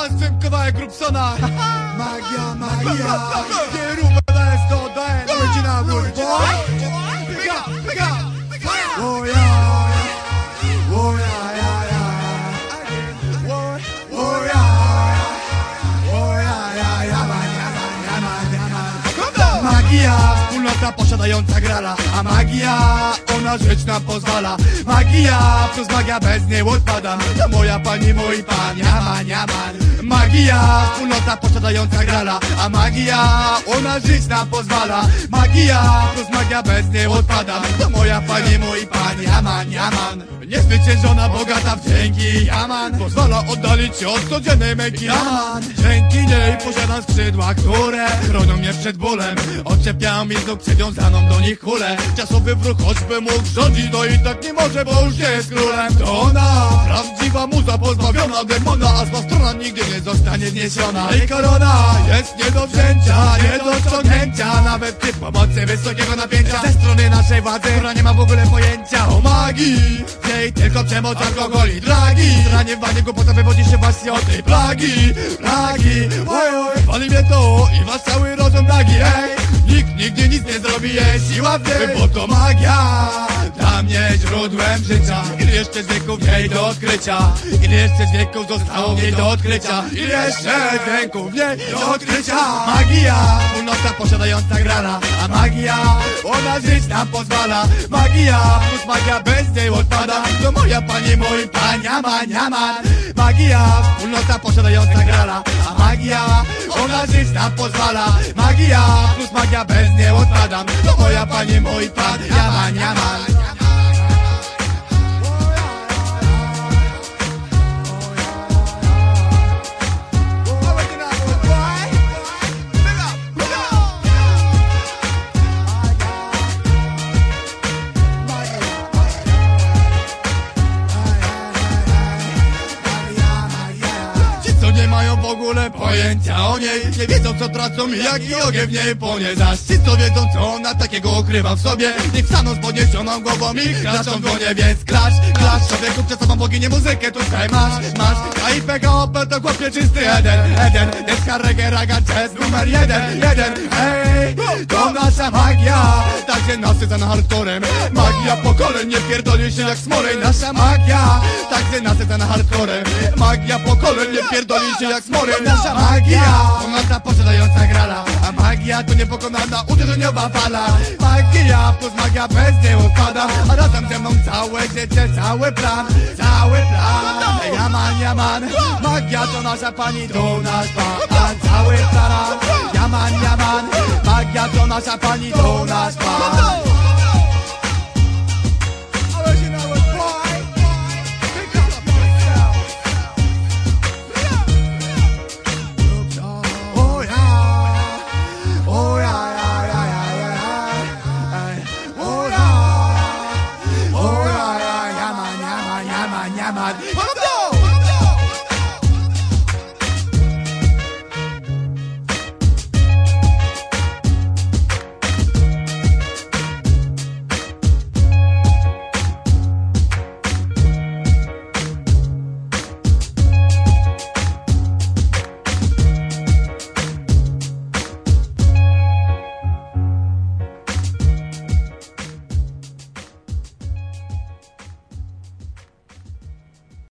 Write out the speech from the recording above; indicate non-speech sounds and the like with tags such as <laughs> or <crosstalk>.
palcem kawałek Grubsona Magia, <laughs> magia. Nie wspólnota posiadająca grala A magia, ona żyć nam pozwala. Magia, plus magia bez niej odpadam To moja pani, mój pan, jaman, jaman Magia, wspólnota posiadająca grala A magia, ona żyć nam pozwala. Magia, plus magia bez niej odpadam To moja pani, mój pan, jaman, jaman Niezwyciężona, bogata w dzięki, jaman Pozwala oddalić się od codziennej męki, jaman Dzięki niej posiadam skrzydła, które chronią mnie przed bólem. Odczepiają mi z nóg przywiązaną do nich kulę. Czasowy wróg choćby mógł rządzić, to i tak nie może, bo już jest królem. To ona, prawdziwa muza pozbawiona demona A zła strona nigdy nie zostanie zniesiona. Jej korona jest nie do wzięcia, nie do ściągnięcia Nawet przy pomocy wysokiego napięcia. Ze strony naszej władzy, która nie ma w ogóle pojęcia o magii Jej tylko przemoc, alkohol i dragi. Zraniwanie głupota wywodzi się właśnie od tej plagi. Plagi, oj oj, wali mnie to i was cały rozum nagi, Nikt nigdy nic nie zrobi, jest siła w tym, bo to magia Dla mnie źródłem życia. Ile jeszcze z wieków niej do odkrycia? Ile jeszcze z wieków zostało niej do odkrycia? Ile jeszcze z wieków niej do odkrycia? Magia, wspólnota posiadająca grana. A magia, ona żyć nam pozwala. Magia, plus magia bez niej odpada. To moja pani, mój pan, jaman, jaman Magia, wspólnota posiadająca grana A magia, ona żyć pozwala. Magia, plus magia bez niej odpadam. To moja pani, mój pan, jaman, jaman Ci ogóle pojęcia o niej. Nie wiedzą co tracą i jaki ogień w niej płonie Zaś ci co wiedzą co ona takiego ukrywa w sobie. Niech staną z podniesioną głową i klaszczą w dłonie Więc klasz, klasz, człowieku przez sobą boginię muzykę tutaj masz, masz. A i PKOP to chłopie czysty Eden, Eden Deska reggae, raga, jazz numer jeden, jeden. Hej, to nasza magia. Także nasycana hardcorem. Magia pokoleń, nie pierdoli się jak smolej Nasza magia, także nasycana hardcorem Magia pokoleń, nie pierdoli się jak smolej Nasza magia, ponadta posiadająca grala A magia to niepokonana uderzeniowa fala. Magia plus magia bez niej upada A razem ze mną całe życie, cały plan Cały plan, jaman, jaman Magia to nasza pani, to nasz pan. Cały plan, jaman, jaman Magia to nasza pani, to nasz pan